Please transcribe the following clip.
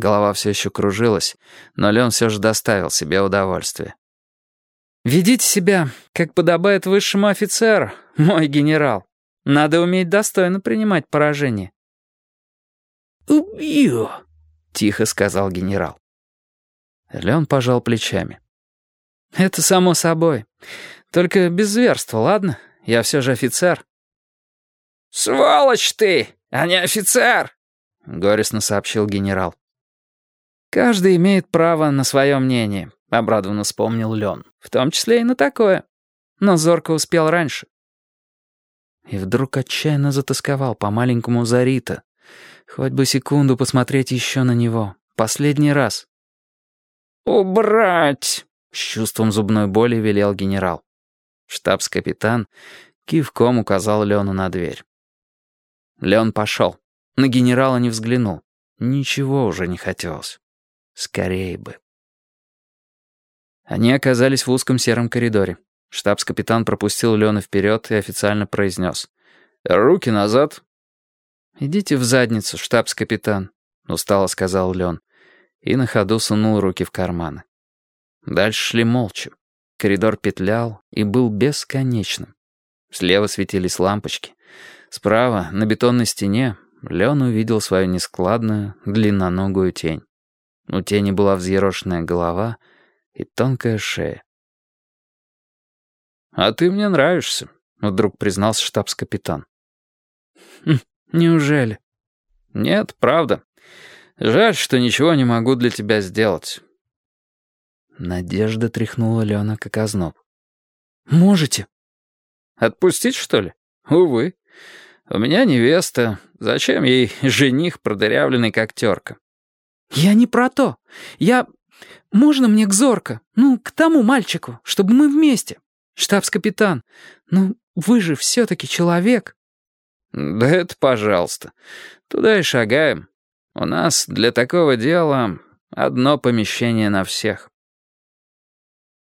Голова все еще кружилась, но Лен все же доставил себе удовольствие. «Ведите себя, как подобает высшему офицеру, мой генерал. Надо уметь достойно принимать поражение». «Убью», — тихо сказал генерал. Лен пожал плечами. «Это само собой. Только без зверства, ладно? Я все же офицер». «Сволочь ты, а не офицер!» — горестно сообщил генерал. «Каждый имеет право на свое мнение», — обрадованно вспомнил Лен. «В том числе и на такое. Но Зорко успел раньше». И вдруг отчаянно затасковал по маленькому Зарита. Хоть бы секунду посмотреть еще на него. Последний раз. «Убрать!» — с чувством зубной боли велел генерал. Штабс-капитан кивком указал Лену на дверь. Леон пошел. На генерала не взглянул. Ничего уже не хотелось. Скорее бы. Они оказались в узком сером коридоре. Штабс-капитан пропустил Лена вперед и официально произнес. «Руки назад». «Идите в задницу, штабс-капитан», — устало сказал Лен. И на ходу сунул руки в карманы. Дальше шли молча. Коридор петлял и был бесконечным. Слева светились лампочки. Справа, на бетонной стене, Лен увидел свою нескладную, длинноногую тень. У тени была взъерошенная голова и тонкая шея. «А ты мне нравишься», — вдруг признался штабс-капитан. «Хм, «Неужели?» «Нет, правда. Жаль, что ничего не могу для тебя сделать». Надежда тряхнула Лена как озноб. «Можете?» «Отпустить, что ли? Увы. У меня невеста. Зачем ей жених, продырявленный как терка?» «Я не про то. Я... Можно мне к Зорко? Ну, к тому мальчику, чтобы мы вместе. Штабс-капитан, ну, вы же все-таки человек». «Да это пожалуйста. Туда и шагаем. У нас для такого дела одно помещение на всех».